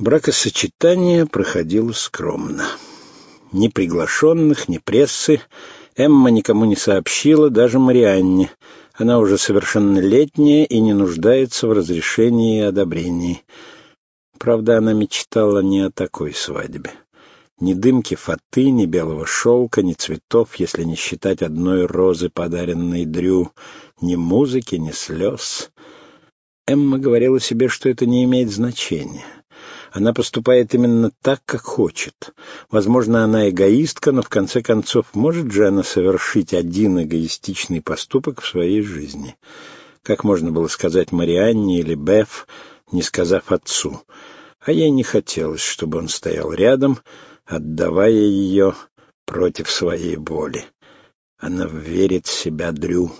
Бракосочетание проходило скромно. Ни приглашенных, ни прессы Эмма никому не сообщила, даже Марианне. Она уже совершеннолетняя и не нуждается в разрешении и одобрении. Правда, она мечтала не о такой свадьбе. Ни дымки фаты, ни белого шелка, ни цветов, если не считать одной розы, подаренной Дрю, ни музыки, ни слез. Эмма говорила себе, что это не имеет значения. Она поступает именно так, как хочет. Возможно, она эгоистка, но в конце концов может же она совершить один эгоистичный поступок в своей жизни. Как можно было сказать Марианне или Беф, не сказав отцу. А ей не хотелось, чтобы он стоял рядом, отдавая ее против своей воли. Она верит в себя Дрю.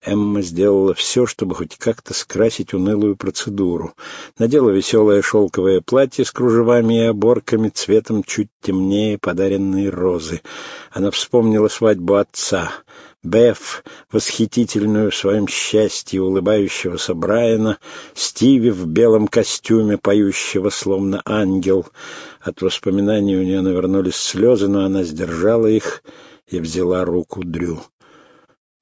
Эмма сделала все, чтобы хоть как-то скрасить унылую процедуру. Надела веселое шелковое платье с кружевами и оборками, цветом чуть темнее подаренные розы. Она вспомнила свадьбу отца. Беф, восхитительную в своем счастье улыбающегося Брайана, Стиви в белом костюме, поющего словно ангел. От воспоминаний у нее навернулись слезы, но она сдержала их и взяла руку Дрю.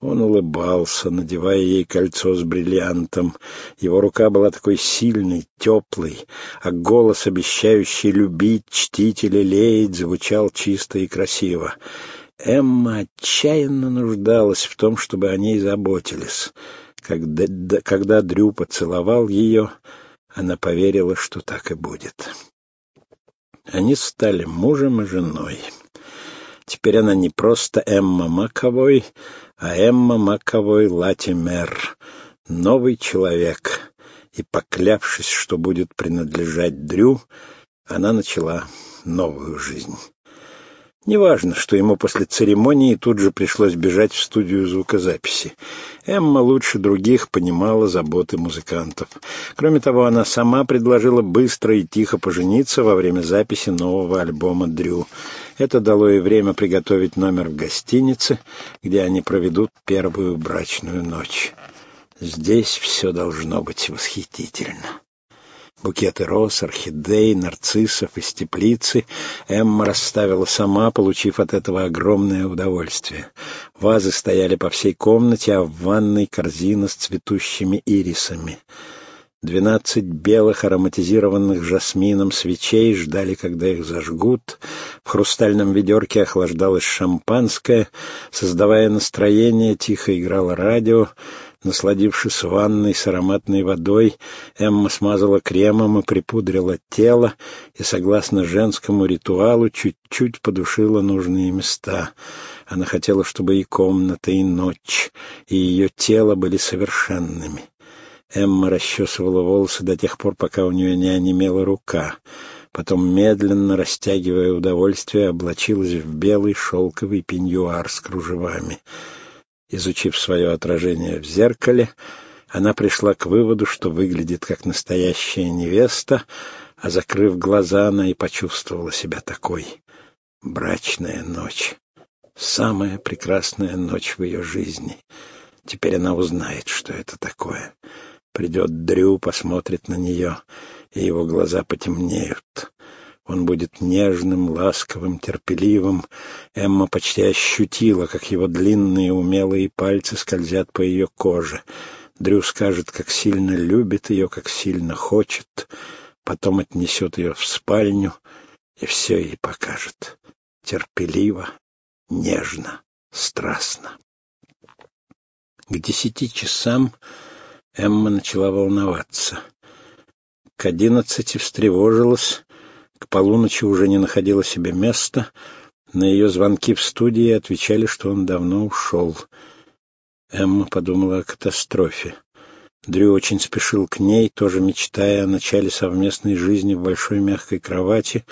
Он улыбался, надевая ей кольцо с бриллиантом. Его рука была такой сильной, теплой, а голос, обещающий любить, чтить и лелеять, звучал чисто и красиво. Эмма отчаянно нуждалась в том, чтобы о ней заботились. Когда, когда Дрю поцеловал ее, она поверила, что так и будет. Они стали мужем и женой. Теперь она не просто Эмма Маковой, а Эмма Маковой Латимер, новый человек, и, поклявшись, что будет принадлежать Дрю, она начала новую жизнь. Неважно, что ему после церемонии тут же пришлось бежать в студию звукозаписи. Эмма лучше других понимала заботы музыкантов. Кроме того, она сама предложила быстро и тихо пожениться во время записи нового альбома «Дрю». Это дало ей время приготовить номер в гостинице, где они проведут первую брачную ночь. Здесь все должно быть восхитительно. Букеты роз, орхидей, нарциссов из теплицы Эмма расставила сама, получив от этого огромное удовольствие. Вазы стояли по всей комнате, а в ванной корзина с цветущими ирисами. Двенадцать белых ароматизированных жасмином свечей ждали, когда их зажгут. В хрустальном ведерке охлаждалось шампанское. Создавая настроение, тихо играло радио. Насладившись ванной с ароматной водой, Эмма смазала кремом и припудрила тело, и, согласно женскому ритуалу, чуть-чуть подушила нужные места. Она хотела, чтобы и комната, и ночь, и ее тело были совершенными. Эмма расчесывала волосы до тех пор, пока у нее не онемела рука. Потом, медленно растягивая удовольствие, облачилась в белый шелковый пеньюар с кружевами. Изучив свое отражение в зеркале, она пришла к выводу, что выглядит как настоящая невеста, а, закрыв глаза, она и почувствовала себя такой. Брачная ночь. Самая прекрасная ночь в ее жизни. Теперь она узнает, что это такое. Придет Дрю, посмотрит на нее, и его глаза потемнеют. Он будет нежным, ласковым, терпеливым. Эмма почти ощутила, как его длинные умелые пальцы скользят по ее коже. Дрю скажет, как сильно любит ее, как сильно хочет. Потом отнесет ее в спальню и все ей покажет. Терпеливо, нежно, страстно. К десяти часам Эмма начала волноваться. К одиннадцати встревожилась к полуночи уже не находила себе места. На ее звонки в студии отвечали, что он давно ушел. Эмма подумала о катастрофе. Дрю очень спешил к ней, тоже мечтая о начале совместной жизни в большой мягкой кровати.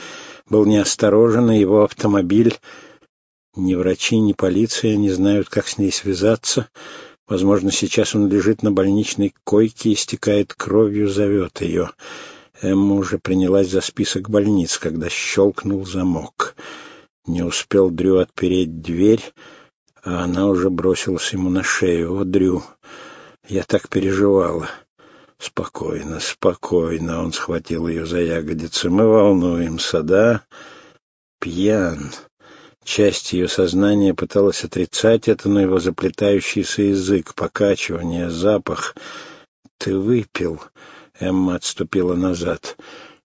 Был неосторожен, и его автомобиль... Ни врачи, ни полиция не знают, как с ней связаться. Возможно, сейчас он лежит на больничной койке, истекает кровью, зовет ее. Эмма уже принялась за список больниц, когда щелкнул замок. Не успел Дрю отпереть дверь, а она уже бросилась ему на шею. «О, Дрю, я так переживала. Спокойно, спокойно, он схватил ее за ягодицы. Мы волнуемся, да? Пьян. Часть ее сознания пыталась отрицать это, но его заплетающийся язык, покачивание, запах. «Ты выпил?» Эмма отступила назад.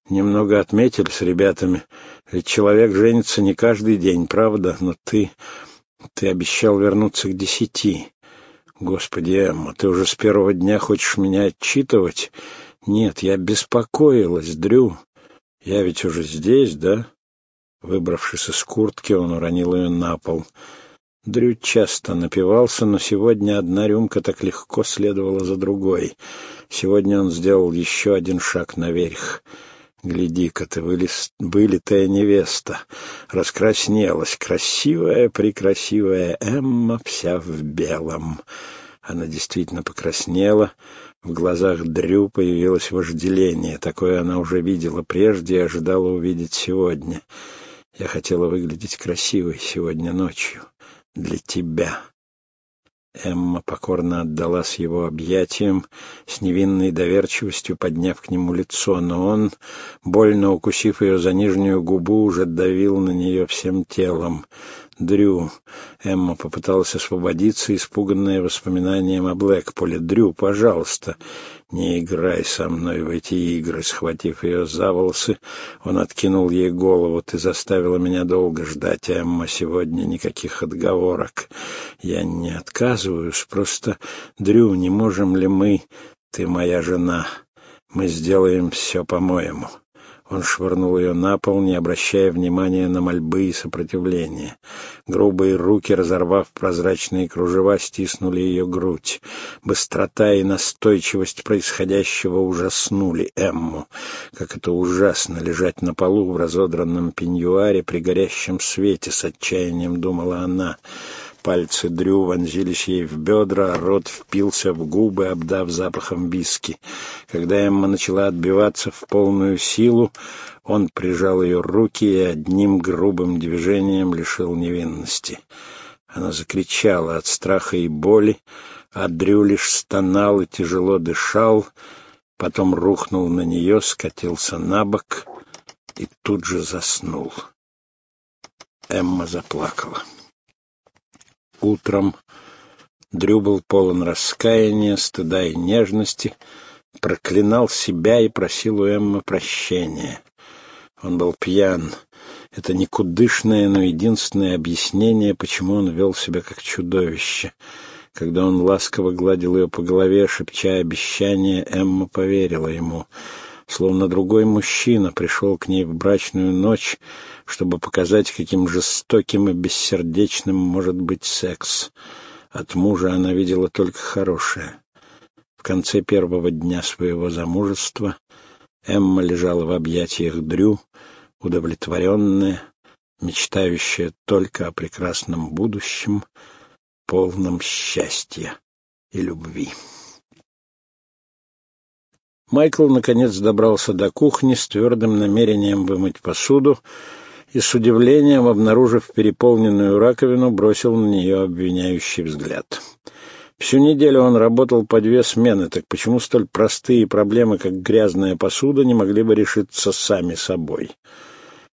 «Немного отметили с ребятами. Ведь человек женится не каждый день, правда? Но ты... ты обещал вернуться к десяти. Господи, Эмма, ты уже с первого дня хочешь меня отчитывать? Нет, я беспокоилась, Дрю. Я ведь уже здесь, да?» Выбравшись из куртки, он уронил ее на пол. Дрю часто напивался, но сегодня одна рюмка так легко следовала за другой. Сегодня он сделал еще один шаг наверх. Гляди-ка ты, вылез... вылитая невеста. Раскраснелась, красивая, прекрасивая Эмма, вся в белом. Она действительно покраснела. В глазах Дрю появилось вожделение. Такое она уже видела прежде и ожидала увидеть сегодня. Я хотела выглядеть красивой сегодня ночью. Для тебя. Эмма покорно отдалась его объятиям, с невинной доверчивостью подняв к нему лицо, но он, больно укусив ее за нижнюю губу, уже давил на нее всем телом. «Дрю!» Эмма попыталась освободиться, испуганная воспоминанием о Блэкполе. «Дрю, пожалуйста!» «Не играй со мной в эти игры!» Схватив ее за волосы, он откинул ей голову. «Ты заставила меня долго ждать, Эмма. Сегодня никаких отговорок. Я не отказываюсь. Просто, Дрю, не можем ли мы... Ты моя жена. Мы сделаем все по-моему». Он швырнул ее на пол, не обращая внимания на мольбы и сопротивление. Грубые руки, разорвав прозрачные кружева, стиснули ее грудь. Быстрота и настойчивость происходящего ужаснули Эмму. Как это ужасно лежать на полу в разодранном пеньюаре при горящем свете, с отчаянием думала она. Пальцы Дрю вонзились ей в бедра, рот впился в губы, обдав запахом виски. Когда Эмма начала отбиваться в полную силу, он прижал ее руки и одним грубым движением лишил невинности. Она закричала от страха и боли, а Дрю лишь стонал и тяжело дышал, потом рухнул на нее, скатился на бок и тут же заснул. Эмма заплакала. Утром Дрю был полон раскаяния, стыда и нежности, проклинал себя и просил у Эммы прощения. Он был пьян. Это никудышное, но единственное объяснение, почему он вел себя как чудовище. Когда он ласково гладил ее по голове, шепча обещание, Эмма поверила ему — словно другой мужчина пришел к ней в брачную ночь, чтобы показать, каким жестоким и бессердечным может быть секс. От мужа она видела только хорошее. В конце первого дня своего замужества Эмма лежала в объятиях Дрю, удовлетворенная, мечтающая только о прекрасном будущем, полном счастья и любви. Майкл, наконец, добрался до кухни с твердым намерением вымыть посуду и, с удивлением, обнаружив переполненную раковину, бросил на нее обвиняющий взгляд. Всю неделю он работал по две смены, так почему столь простые проблемы, как грязная посуда, не могли бы решиться сами собой?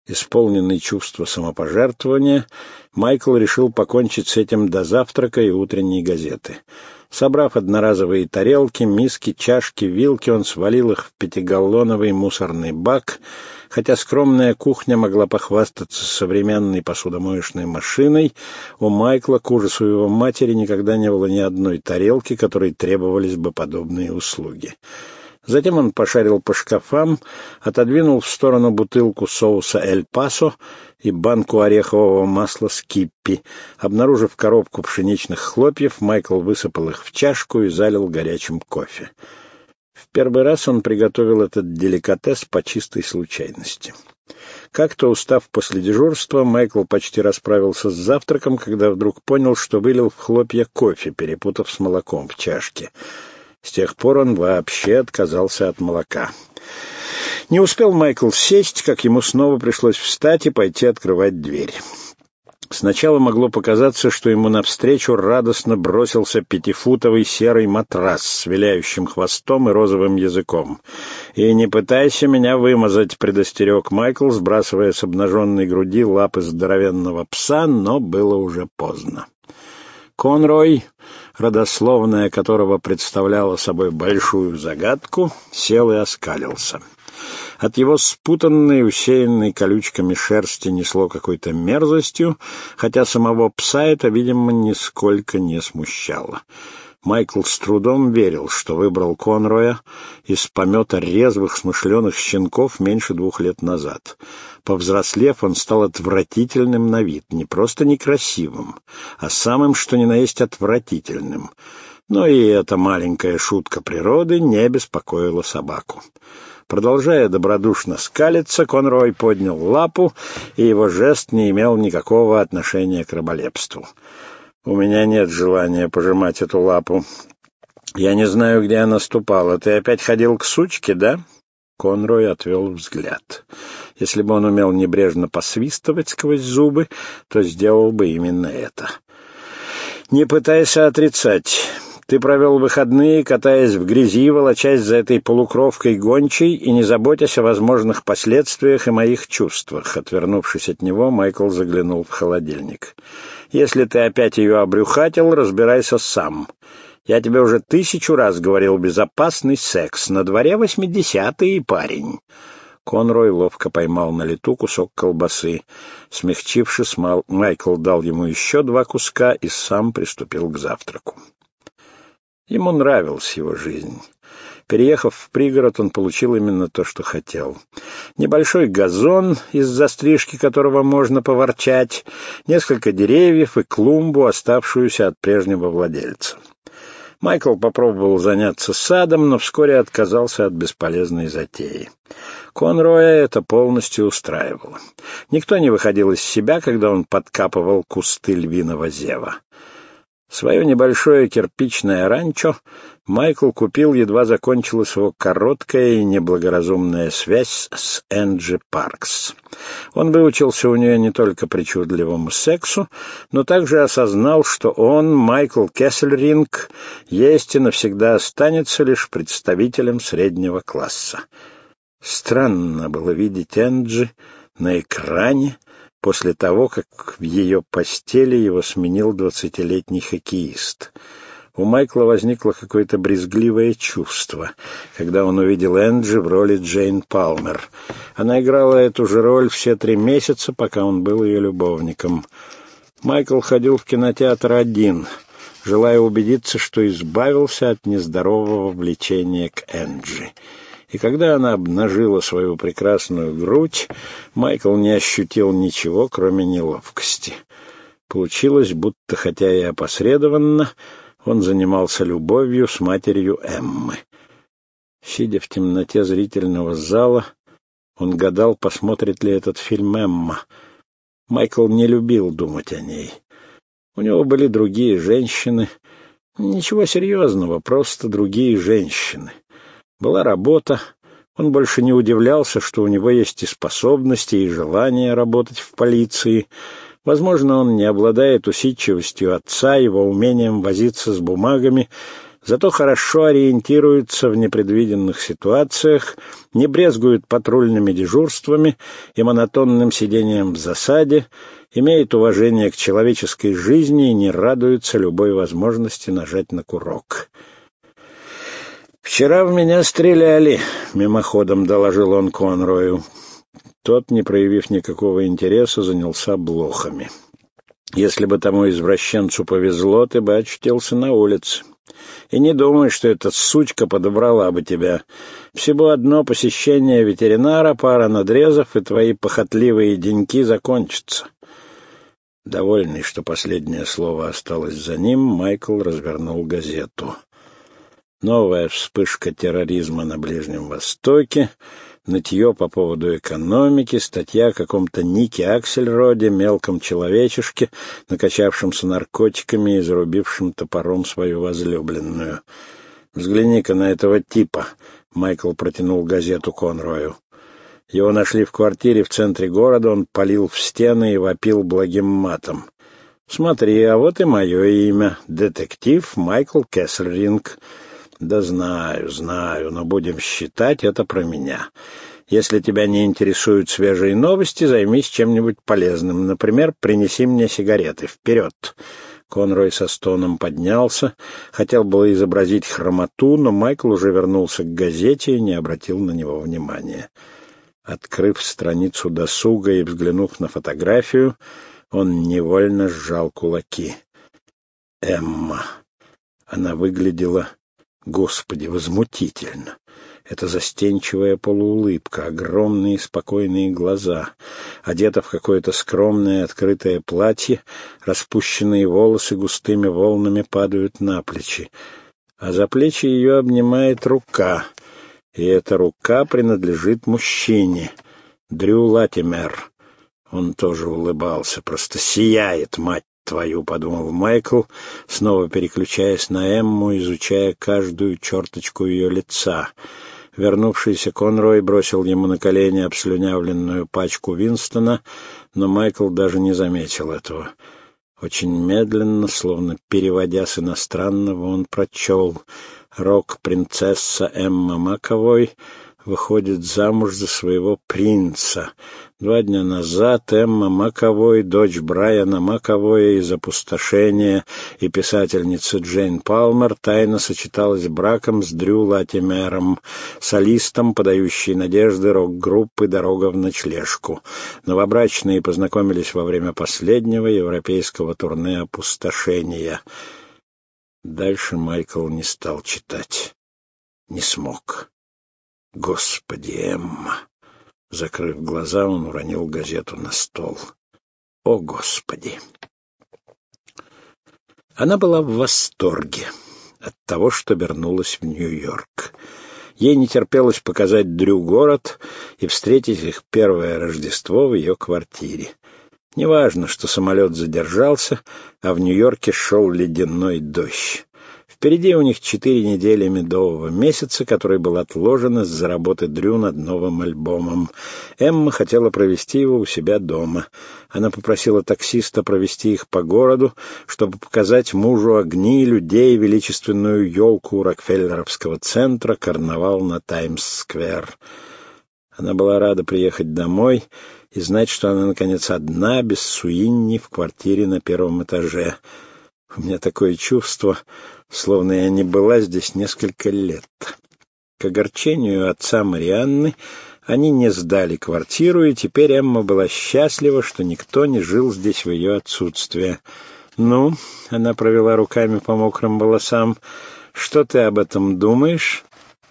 Исполненный чувства самопожертвования, Майкл решил покончить с этим до завтрака и утренней газеты — Собрав одноразовые тарелки, миски, чашки, вилки, он свалил их в пятигаллоновый мусорный бак, хотя скромная кухня могла похвастаться современной посудомоечной машиной, у Майкла, к ужасу его матери, никогда не было ни одной тарелки, которой требовались бы подобные услуги. Затем он пошарил по шкафам, отодвинул в сторону бутылку соуса «Эль Пасо» и банку орехового масла «Скиппи». Обнаружив коробку пшеничных хлопьев, Майкл высыпал их в чашку и залил горячим кофе. В первый раз он приготовил этот деликатес по чистой случайности. Как-то устав после дежурства, Майкл почти расправился с завтраком, когда вдруг понял, что вылил в хлопья кофе, перепутав с молоком в чашке. С тех пор он вообще отказался от молока. Не успел Майкл сесть, как ему снова пришлось встать и пойти открывать дверь. Сначала могло показаться, что ему навстречу радостно бросился пятифутовый серый матрас с виляющим хвостом и розовым языком. «И не пытайся меня вымазать», — предостерег Майкл, сбрасывая с обнаженной груди лапы здоровенного пса, но было уже поздно. Конрой, родословная которого представляла собой большую загадку, сел и оскалился. От его спутанной, усеянной колючками шерсти несло какой-то мерзостью, хотя самого пса это, видимо, нисколько не смущало. Майкл с трудом верил, что выбрал Конроя из помета резвых, смышленых щенков меньше двух лет назад. Повзрослев, он стал отвратительным на вид, не просто некрасивым, а самым, что ни на есть, отвратительным. Но и эта маленькая шутка природы не беспокоила собаку. Продолжая добродушно скалиться, Конрой поднял лапу, и его жест не имел никакого отношения к раболепству. У меня нет желания пожимать эту лапу. Я не знаю, где она ступала. Ты опять ходил к сучке, да? Конрой отвел взгляд. Если бы он умел небрежно посвистывать сквозь зубы, то сделал бы именно это. Не пытайся отрицать. Ты провел выходные, катаясь в грязи, волочась за этой полукровкой гончей и не заботясь о возможных последствиях и моих чувствах. Отвернувшись от него, Майкл заглянул в холодильник. «Если ты опять ее обрюхатил, разбирайся сам. Я тебе уже тысячу раз говорил безопасный секс. На дворе восьмидесятый парень». Конрой ловко поймал на лету кусок колбасы. Смягчившись, Майкл дал ему еще два куска и сам приступил к завтраку. Ему нравилась его жизнь. Переехав в пригород, он получил именно то, что хотел. Небольшой газон, из-за стрижки которого можно поворчать, несколько деревьев и клумбу, оставшуюся от прежнего владельца. Майкл попробовал заняться садом, но вскоре отказался от бесполезной затеи. Конроя это полностью устраивало. Никто не выходил из себя, когда он подкапывал кусты львиного зева. Свое небольшое кирпичное ранчо Майкл купил, едва закончилась его короткая и неблагоразумная связь с Энджи Паркс. Он выучился у нее не только причудливому сексу, но также осознал, что он, Майкл Кессельринг, есть и навсегда останется лишь представителем среднего класса. Странно было видеть Энджи на экране, после того, как в ее постели его сменил двадцатилетний хоккеист. У Майкла возникло какое-то брезгливое чувство, когда он увидел Энджи в роли Джейн Палмер. Она играла эту же роль все три месяца, пока он был ее любовником. Майкл ходил в кинотеатр один, желая убедиться, что избавился от нездорового влечения к Энджи и когда она обнажила свою прекрасную грудь, Майкл не ощутил ничего, кроме неловкости. Получилось, будто, хотя и опосредованно, он занимался любовью с матерью Эммы. Сидя в темноте зрительного зала, он гадал, посмотрит ли этот фильм Эмма. Майкл не любил думать о ней. У него были другие женщины. Ничего серьезного, просто другие женщины. Была работа, он больше не удивлялся, что у него есть и способности, и желание работать в полиции. Возможно, он не обладает усидчивостью отца, его умением возиться с бумагами, зато хорошо ориентируется в непредвиденных ситуациях, не брезгует патрульными дежурствами и монотонным сидением в засаде, имеет уважение к человеческой жизни и не радуется любой возможности нажать на курок. «Вчера в меня стреляли», — мимоходом доложил он Конрою. Тот, не проявив никакого интереса, занялся блохами. «Если бы тому извращенцу повезло, ты бы очутился на улице. И не думай, что эта сучка подобрала бы тебя. Всего одно посещение ветеринара, пара надрезов, и твои похотливые деньки закончатся». Довольный, что последнее слово осталось за ним, Майкл развернул газету. Новая вспышка терроризма на Ближнем Востоке, нытье по поводу экономики, статья о каком-то Нике Аксельроде, мелком человечешке, накачавшемся наркотиками и зарубившем топором свою возлюбленную. «Взгляни-ка на этого типа», — Майкл протянул газету Конрою. Его нашли в квартире в центре города, он палил в стены и вопил благим матом. «Смотри, а вот и мое имя. Детектив Майкл Кессельринг». «Да знаю, знаю, но будем считать это про меня. Если тебя не интересуют свежие новости, займись чем-нибудь полезным. Например, принеси мне сигареты. Вперед!» Конрой со стоном поднялся, хотел было изобразить хромоту, но Майкл уже вернулся к газете и не обратил на него внимания. Открыв страницу досуга и взглянув на фотографию, он невольно сжал кулаки. Эмма. Она выглядела, господи, возмутительно. Это застенчивая полуулыбка, огромные спокойные глаза, одета в какое-то скромное открытое платье, распущенные волосы густыми волнами падают на плечи, а за плечи ее обнимает рука, и эта рука принадлежит мужчине, Дрю Латимер. Он тоже улыбался, просто сияет, мать твою, — подумал Майкл, снова переключаясь на Эмму, изучая каждую черточку ее лица — Вернувшийся Конрой бросил ему на колени обслюнявленную пачку Винстона, но Майкл даже не заметил этого. Очень медленно, словно переводя с иностранного, он прочел «Рок-принцесса Эмма Маковой выходит замуж за своего принца. Два дня назад Эмма Маковой, дочь Брайана Маковоя из «Опустошения» и писательница Джейн Палмер, тайно сочеталась браком с Дрю Латимером, солистом, подающей надежды рок-группы «Дорога в ночлежку». Новобрачные познакомились во время последнего европейского турне «Опустошения». Дальше Майкл не стал читать. Не смог. Господи, Эмма! Закрыв глаза, он уронил газету на стол. О, Господи! Она была в восторге от того, что вернулась в Нью-Йорк. Ей не терпелось показать Дрю город и встретить их первое Рождество в ее квартире. Неважно, что самолет задержался, а в Нью-Йорке шел ледяной дождь. Впереди у них четыре недели медового месяца, который был отложен из-за работы Дрю над новым альбомом. Эмма хотела провести его у себя дома. Она попросила таксиста провести их по городу, чтобы показать мужу огни, людей, величественную елку Рокфеллеровского центра, карнавал на Таймс-сквер. Она была рада приехать домой и знать, что она, наконец, одна, без Суинни, в квартире на первом этаже. У меня такое чувство, словно я не была здесь несколько лет. К огорчению отца Марианны они не сдали квартиру, и теперь Эмма была счастлива, что никто не жил здесь в ее отсутствие. «Ну», — она провела руками по мокрым волосам, — «что ты об этом думаешь?»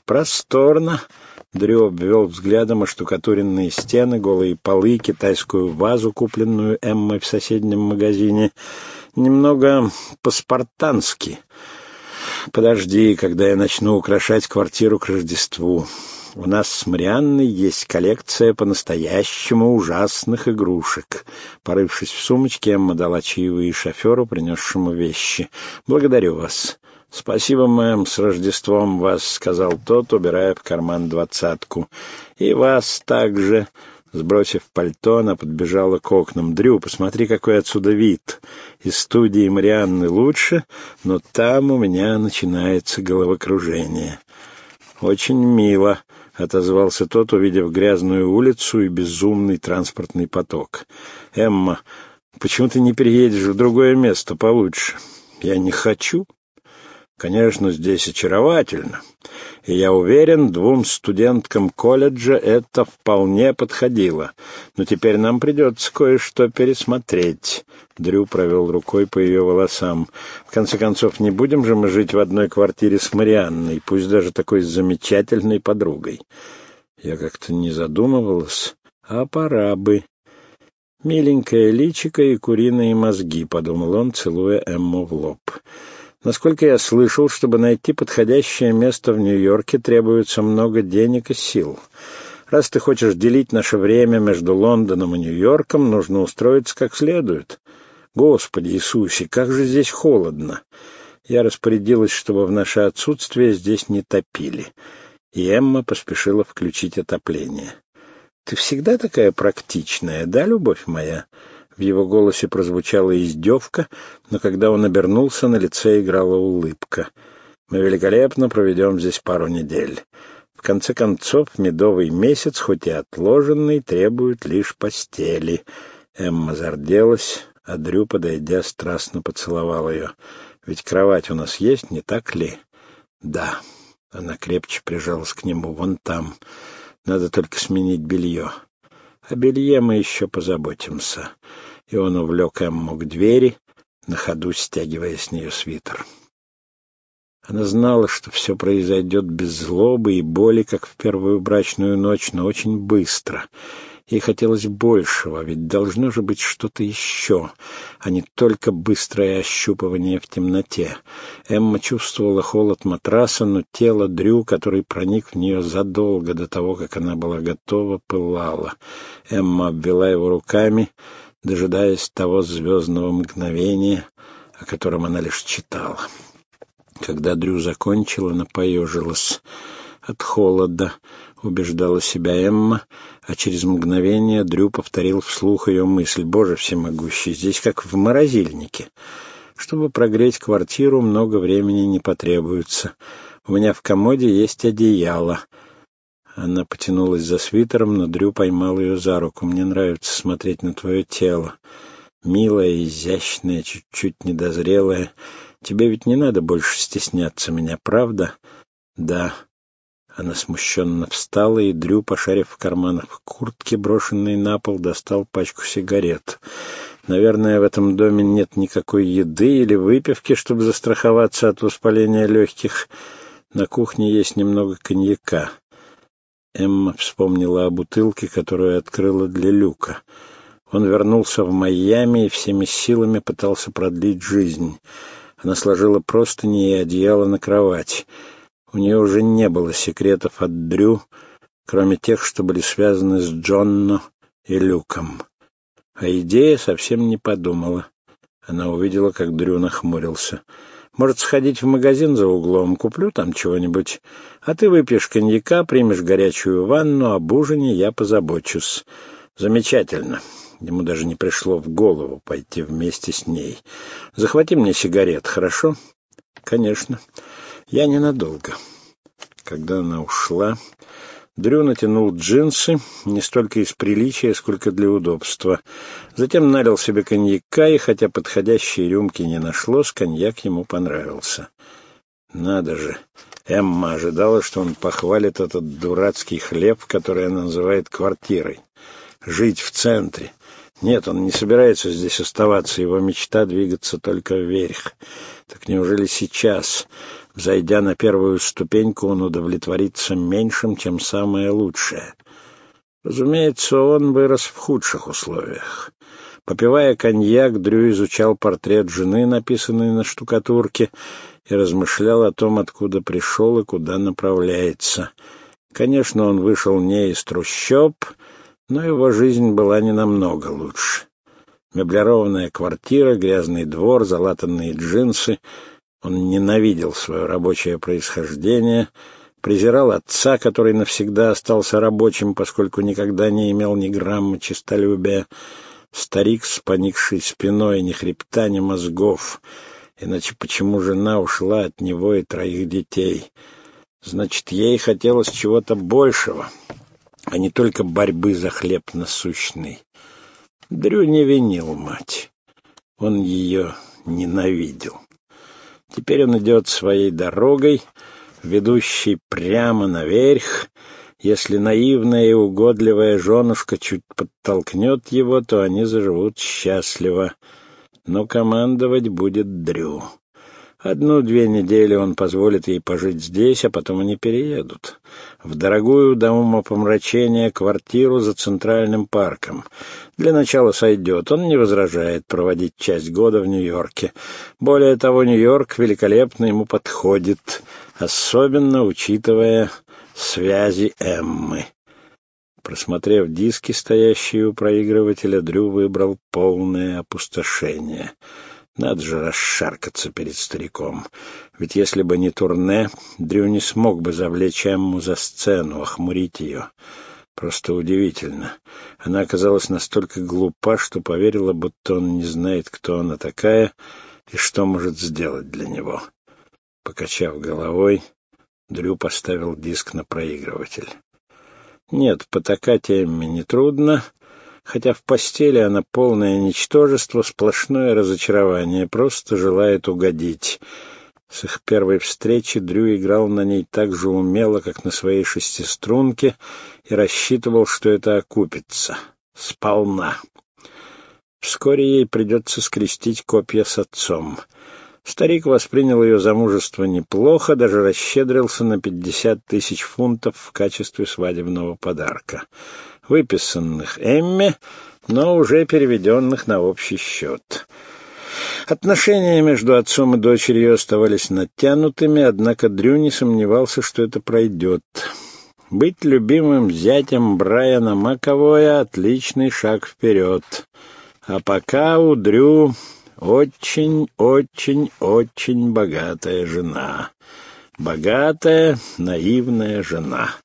«Просторно». Дрю обвел взглядом оштукатуренные стены, голые полы, китайскую вазу, купленную Эммой в соседнем магазине. Немного по-спартански. Подожди, когда я начну украшать квартиру к Рождеству. У нас с Марианной есть коллекция по-настоящему ужасных игрушек. Порывшись в сумочке, Эмма дала чаевые шоферу, принесшему вещи. «Благодарю вас». «Спасибо, мэм, с Рождеством вас», — сказал тот, убирая в карман двадцатку. «И вас также». Сбросив пальто, она подбежала к окнам. «Дрю, посмотри, какой отсюда вид. Из студии Марианны лучше, но там у меня начинается головокружение». «Очень мило», — отозвался тот, увидев грязную улицу и безумный транспортный поток. «Эмма, почему ты не переедешь в другое место получше?» «Я не хочу». «Конечно, здесь очаровательно, и я уверен, двум студенткам колледжа это вполне подходило. Но теперь нам придется кое-что пересмотреть. Дрю провел рукой по ее волосам. В конце концов, не будем же мы жить в одной квартире с Марианной, пусть даже такой замечательной подругой. Я как-то не задумывалась, а пора бы. «Миленькое личико и куриные мозги», — подумал он, целуя Эмму в лоб. Насколько я слышал, чтобы найти подходящее место в Нью-Йорке, требуется много денег и сил. Раз ты хочешь делить наше время между Лондоном и Нью-Йорком, нужно устроиться как следует. Господи Иисусе, как же здесь холодно! Я распорядилась, чтобы в наше отсутствие здесь не топили, и Эмма поспешила включить отопление. «Ты всегда такая практичная, да, любовь моя?» В его голосе прозвучала издевка, но когда он обернулся, на лице играла улыбка. «Мы великолепно проведем здесь пару недель. В конце концов, медовый месяц, хоть и отложенный, требует лишь постели». Эмма зарделась, а Дрю, подойдя, страстно поцеловал ее. «Ведь кровать у нас есть, не так ли?» «Да». Она крепче прижалась к нему. «Вон там. Надо только сменить белье. О белье мы еще позаботимся». И он увлек Эмму к двери, на ходу стягивая с нее свитер. Она знала, что все произойдет без злобы и боли, как в первую брачную ночь, но очень быстро — Ей хотелось большего, ведь должно же быть что-то еще, а не только быстрое ощупывание в темноте. Эмма чувствовала холод матраса, но тело Дрю, который проник в нее задолго до того, как она была готова, пылало. Эмма обвела его руками, дожидаясь того звездного мгновения, о котором она лишь читала. Когда Дрю закончила, она поежилась от холода, убеждала себя Эмма, а через мгновение Дрю повторил вслух ее мысль. «Боже всемогущий, здесь как в морозильнике. Чтобы прогреть квартиру, много времени не потребуется. У меня в комоде есть одеяло». Она потянулась за свитером, но Дрю поймал ее за руку. «Мне нравится смотреть на твое тело. Милое, изящное, чуть-чуть недозрелое. Тебе ведь не надо больше стесняться меня, правда?» «Да». Она смущенно встала, и Дрю, пошарив в карманах куртки, брошенной на пол, достал пачку сигарет. Наверное, в этом доме нет никакой еды или выпивки, чтобы застраховаться от воспаления легких. На кухне есть немного коньяка. Эмма вспомнила о бутылке, которую открыла для Люка. Он вернулся в Майами и всеми силами пытался продлить жизнь. Она сложила простыни и одеяло на кровать. У нее уже не было секретов от Дрю, кроме тех, что были связаны с Джонно и Люком. А идея совсем не подумала. Она увидела, как Дрю нахмурился. «Может, сходить в магазин за углом, куплю там чего-нибудь, а ты выпьешь коньяка, примешь горячую ванну, об ужине я позабочусь». «Замечательно». Ему даже не пришло в голову пойти вместе с ней. «Захвати мне сигарет, хорошо?» «Конечно». Я ненадолго. Когда она ушла, Дрю натянул джинсы, не столько из приличия, сколько для удобства. Затем налил себе коньяка, и хотя подходящей рюмки не нашлось, коньяк ему понравился. Надо же! Эмма ожидала, что он похвалит этот дурацкий хлеб, который она называет квартирой. Жить в центре. Нет, он не собирается здесь оставаться, его мечта двигаться только вверх. Так неужели сейчас, Зайдя на первую ступеньку, он удовлетворится меньшим, чем самое лучшее. Разумеется, он вырос в худших условиях. Попивая коньяк, Дрю изучал портрет жены, написанный на штукатурке, и размышлял о том, откуда пришел и куда направляется. Конечно, он вышел не из трущоб, но его жизнь была не намного лучше. Меблированная квартира, грязный двор, залатанные джинсы — он ненавидел свое рабочее происхождение, презирал отца, который навсегда остался рабочим, поскольку никогда не имел ни грамма честолюбия. Старик с поникшей спиной, ни хребта, ни мозгов. Иначе почему жена ушла от него и троих детей? Значит, ей хотелось чего-то большего, а не только борьбы за хлеб насущный. Дрю не винил мать. Он ее ненавидел. Теперь он идет своей дорогой, ведущей прямо наверх. Если наивная и угодливая женушка чуть подтолкнет его, то они заживут счастливо. Но командовать будет Дрю. Одну-две недели он позволит ей пожить здесь, а потом они переедут. В дорогую до умопомрачения квартиру за Центральным парком. Для начала сойдет. Он не возражает проводить часть года в Нью-Йорке. Более того, Нью-Йорк великолепно ему подходит, особенно учитывая связи Эммы. Просмотрев диски, стоящие у проигрывателя, Дрю выбрал полное опустошение — надо же расшаркаться перед стариком. Ведь если бы не турне, Дрю не смог бы завлечь Эмму за сцену, охмурить ее. Просто удивительно. Она оказалась настолько глупа, что поверила, будто он не знает, кто она такая и что может сделать для него. Покачав головой, Дрю поставил диск на проигрыватель. Нет, потакать Эмми нетрудно, хотя в постели она полное ничтожество, сплошное разочарование, просто желает угодить. С их первой встречи Дрю играл на ней так же умело, как на своей шестиструнке, и рассчитывал, что это окупится. Сполна. Вскоре ей придется скрестить копья с отцом — Старик воспринял ее замужество неплохо, даже расщедрился на пятьдесят тысяч фунтов в качестве свадебного подарка, выписанных Эмме, но уже переведенных на общий счет. Отношения между отцом и дочерью оставались натянутыми, однако Дрю не сомневался, что это пройдет. Быть любимым зятем Брайана Маковоя — отличный шаг вперед. А пока у Дрю очень-очень-очень богатая жена. Богатая, наивная жена.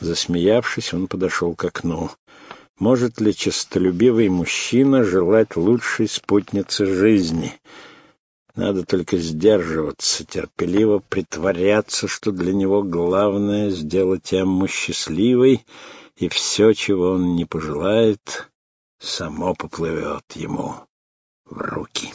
Засмеявшись, он подошел к окну. Может ли честолюбивый мужчина желать лучшей спутницы жизни? Надо только сдерживаться, терпеливо притворяться, что для него главное — сделать Эмму счастливой, и все, чего он не пожелает, само поплывет ему в руки.